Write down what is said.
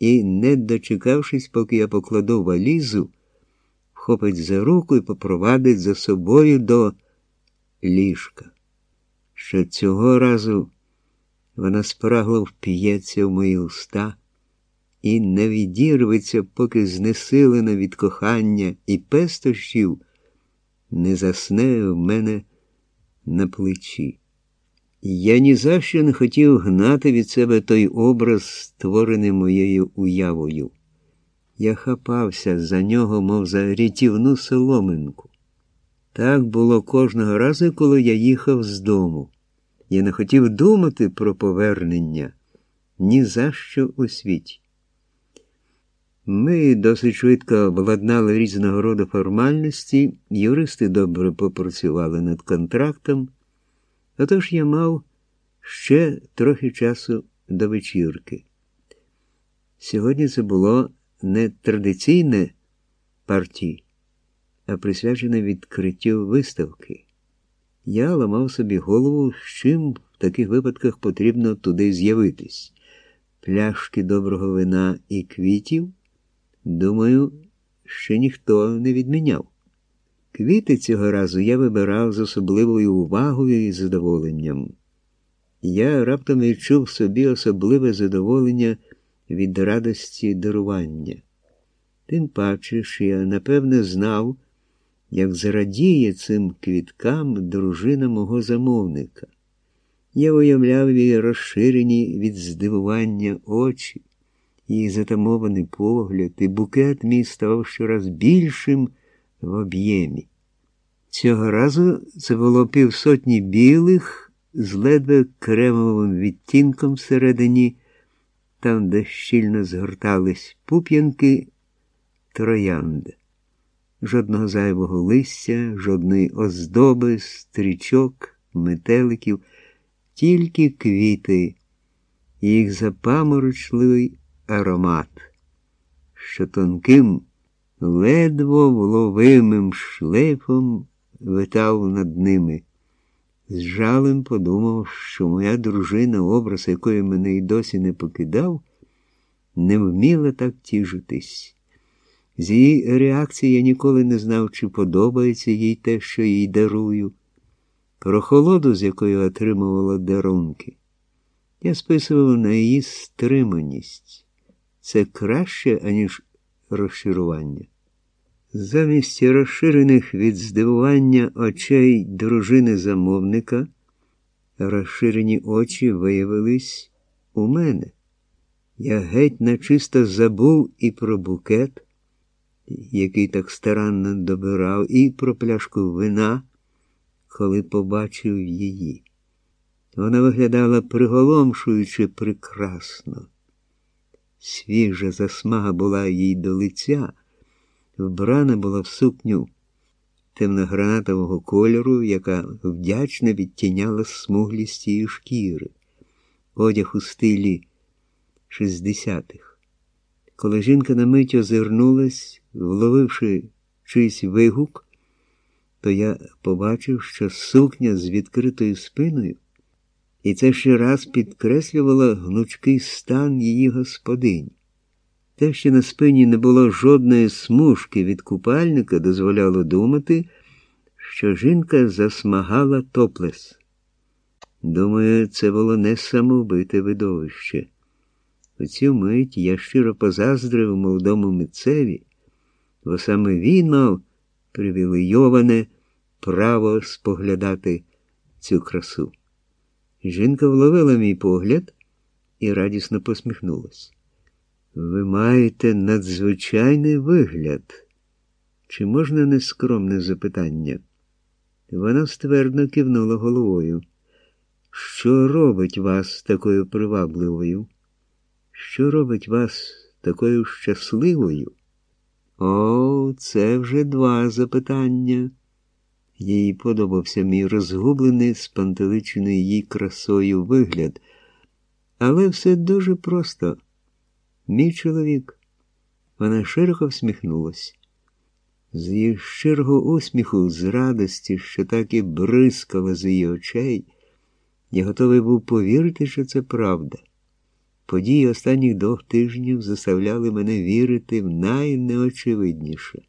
і, не дочекавшись, поки я покладу валізу, вхопить за руку і попровадить за собою до ліжка. Що цього разу вона спрагло вп'ється в мої уста і не відірветься, поки знесилена від кохання і пестощів не засне в мене на плечі. Я ні за що не хотів гнати від себе той образ, створений моєю уявою. Я хапався за нього, мов за рятівну соломинку. Так було кожного разу, коли я їхав з дому. Я не хотів думати про повернення ні за що у світі. Ми досить швидко владнали різного роду формальності, юристи добре попрацювали над контрактом, отож я мав ще трохи часу до вечірки. Сьогодні це було не традиційне парті, а присвячене відкриттю виставки. Я ламав собі голову, з чим в таких випадках потрібно туди з'явитись. Пляшки доброго вина і квітів, думаю, ще ніхто не відміняв. Квіти цього разу я вибирав з особливою увагою і задоволенням. Я раптом відчув собі особливе задоволення від радості дарування. Тим паче, що я напевне знав, як зрадіє цим квіткам дружина мого замовника. Я уявляв її розширені від здивування очі, її затамований погляд, і букет мій ставав щораз більшим в об'ємі. Цього разу це було півсотні білих з ледве кремовим відтінком всередині, там, де щільно згортались пуп'янки троянди жодного зайвого листя, жодної оздоби, стрічок, метеликів, тільки квіти, їх запаморочливий аромат, що тонким, ледво вловимим шлейфом витав над ними. З жалем подумав, що моя дружина, образ якої мене й досі не покидав, не вміла так тішитись. З її реакції я ніколи не знав, чи подобається їй те, що їй дарую, про холоду, з якою отримувала дарунки. Я списував на її стриманість. Це краще, аніж розширування. Замість розширених від здивування очей дружини замовника, розширені очі виявились у мене. Я геть начисто забув і про букет який так старанно добирав, і про пляшку вина, коли побачив її. Вона виглядала приголомшуючи прекрасно. Свіжа засмага була їй до лиця, вбрана була в сукню темногранатового кольору, яка вдячно відтіняла смуглість її шкіри, одяг у стилі шістдесятих. Коли жінка на мить озирнулась, Вловивши чийсь вигук, то я побачив, що сукня з відкритою спиною, і це ще раз підкреслювало гнучкий стан її господині. Те, що на спині не було жодної смужки від купальника, дозволяло думати, що жінка засмагала топлес. Думаю, це було не самовбите видовище. У цю мить я щиро позаздрив молодому митцеві бо саме він мав привілейоване право споглядати цю красу. Жінка вловила мій погляд і радісно посміхнулась. Ви маєте надзвичайний вигляд. Чи можна нескромне запитання? Вона ствердно кивнула головою. Що робить вас такою привабливою? Що робить вас такою щасливою? О, це вже два запитання. Їй подобався мій розгублений, спантеличений її красою вигляд. Але все дуже просто. Мій чоловік. Вона широко всміхнулась. З її щирого усміху, з радості, що так і бризкала з її очей, я готовий був повірити, що це правда. Події останніх двох тижнів заставляли мене вірити в найнеочевидніше.